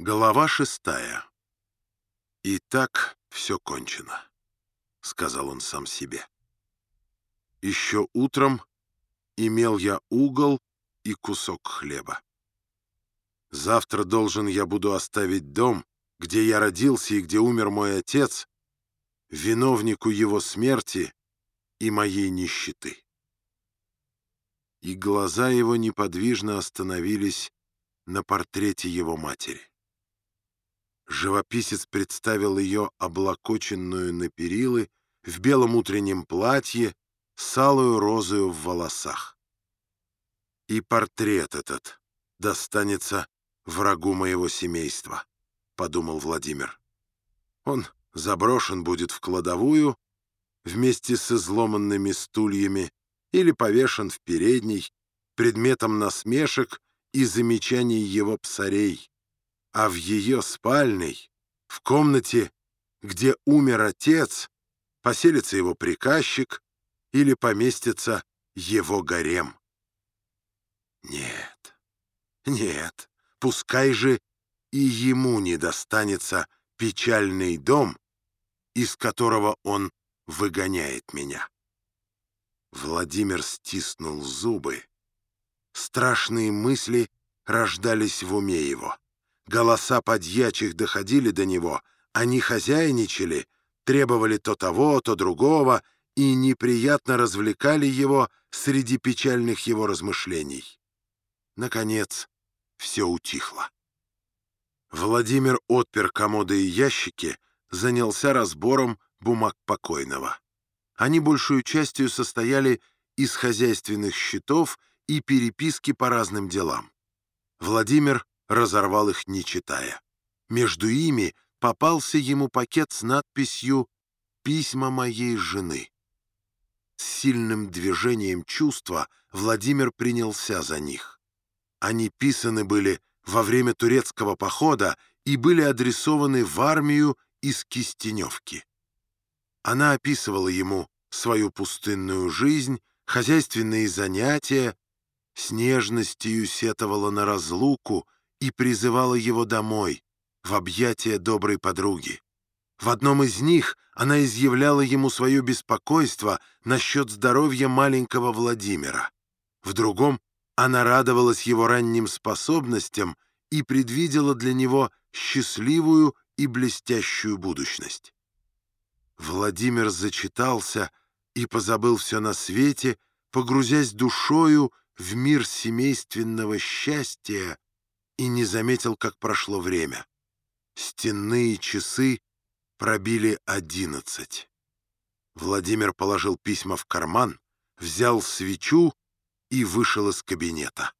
Глава шестая. «И так все кончено», — сказал он сам себе. «Еще утром имел я угол и кусок хлеба. Завтра должен я буду оставить дом, где я родился и где умер мой отец, виновнику его смерти и моей нищеты». И глаза его неподвижно остановились на портрете его матери. Живописец представил ее облокоченную на перилы, в белом утреннем платье, с алую розою в волосах. «И портрет этот достанется врагу моего семейства», — подумал Владимир. «Он заброшен будет в кладовую вместе с изломанными стульями или повешен в передней, предметом насмешек и замечаний его псарей, а в ее спальной, в комнате, где умер отец, поселится его приказчик или поместится его гарем. Нет, нет, пускай же и ему не достанется печальный дом, из которого он выгоняет меня. Владимир стиснул зубы. Страшные мысли рождались в уме его. Голоса подьячих доходили до него, они хозяйничали, требовали то того, то другого и неприятно развлекали его среди печальных его размышлений. Наконец, все утихло. Владимир отпер комоды и ящики, занялся разбором бумаг покойного. Они большую частью состояли из хозяйственных счетов и переписки по разным делам. Владимир разорвал их, не читая. Между ими попался ему пакет с надписью «Письма моей жены». С сильным движением чувства Владимир принялся за них. Они писаны были во время турецкого похода и были адресованы в армию из Кистеневки. Она описывала ему свою пустынную жизнь, хозяйственные занятия, с нежностью сетовала на разлуку, и призывала его домой, в объятия доброй подруги. В одном из них она изъявляла ему свое беспокойство насчет здоровья маленького Владимира. В другом она радовалась его ранним способностям и предвидела для него счастливую и блестящую будущность. Владимир зачитался и позабыл все на свете, погрузясь душою в мир семейственного счастья и не заметил, как прошло время. Стенные часы пробили одиннадцать. Владимир положил письма в карман, взял свечу и вышел из кабинета.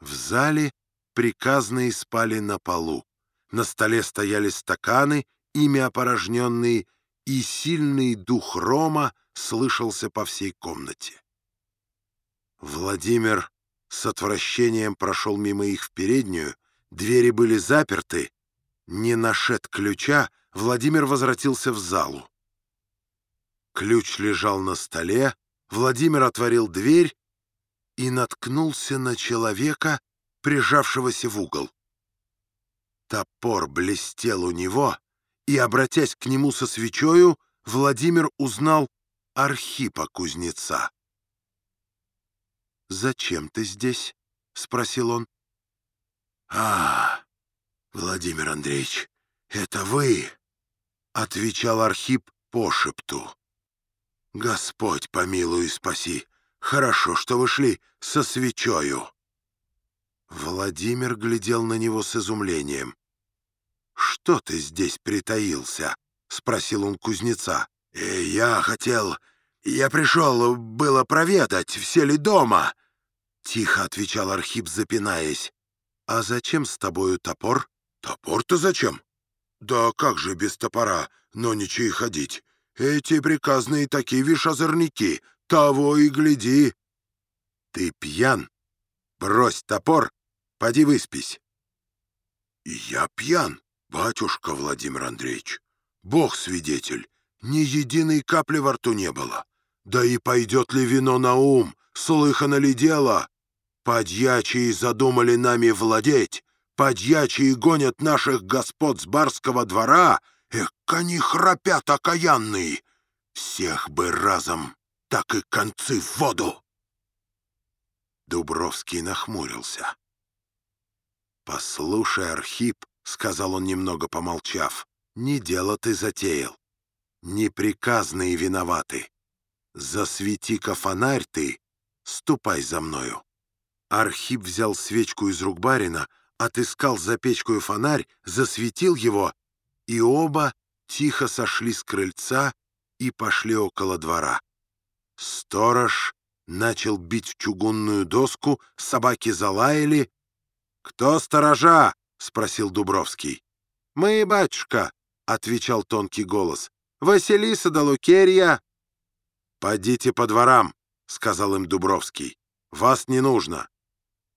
В зале приказные спали на полу. На столе стояли стаканы, ими опорожненные, и сильный дух рома слышался по всей комнате. Владимир с отвращением прошел мимо их в переднюю, Двери были заперты. Не нашед ключа, Владимир возвратился в залу. Ключ лежал на столе, Владимир отворил дверь и наткнулся на человека, прижавшегося в угол. Топор блестел у него, и, обратясь к нему со свечою, Владимир узнал Архипа кузнеца. «Зачем ты здесь?» — спросил он. «А, Владимир Андреевич, это вы?» — отвечал Архип по шепту. «Господь помилуй и спаси. Хорошо, что вы шли со свечою». Владимир глядел на него с изумлением. «Что ты здесь притаился?» — спросил он кузнеца. «Э, «Я хотел... Я пришел было проведать, все ли дома?» Тихо отвечал Архип, запинаясь. «А зачем с тобою топор?» «Топор-то зачем?» «Да как же без топора, но ничего ходить? Эти приказные такие, вишь, того и гляди!» «Ты пьян? Брось топор, поди выспись!» «Я пьян, батюшка Владимир Андреевич. Бог свидетель, ни единой капли во рту не было. Да и пойдет ли вино на ум, слыхано ли дело?» Подьячие задумали нами владеть, Подьячие гонят наших господ с барского двора. Эх, они храпят окаянные. Всех бы разом, так и концы в воду. Дубровский нахмурился. «Послушай, Архип», — сказал он, немного помолчав, — «не дело ты затеял. Неприказные виноваты. Засвети-ка фонарь ты, ступай за мною». Архип взял свечку из рук барина, отыскал за печкой фонарь, засветил его, и оба тихо сошли с крыльца и пошли около двора. Сторож начал бить в чугунную доску, собаки залаяли. «Кто сторожа?» — спросил Дубровский. «Мы, батюшка», — отвечал тонкий голос. «Василиса да Лукерья». «Подите по дворам», — сказал им Дубровский. «Вас не нужно».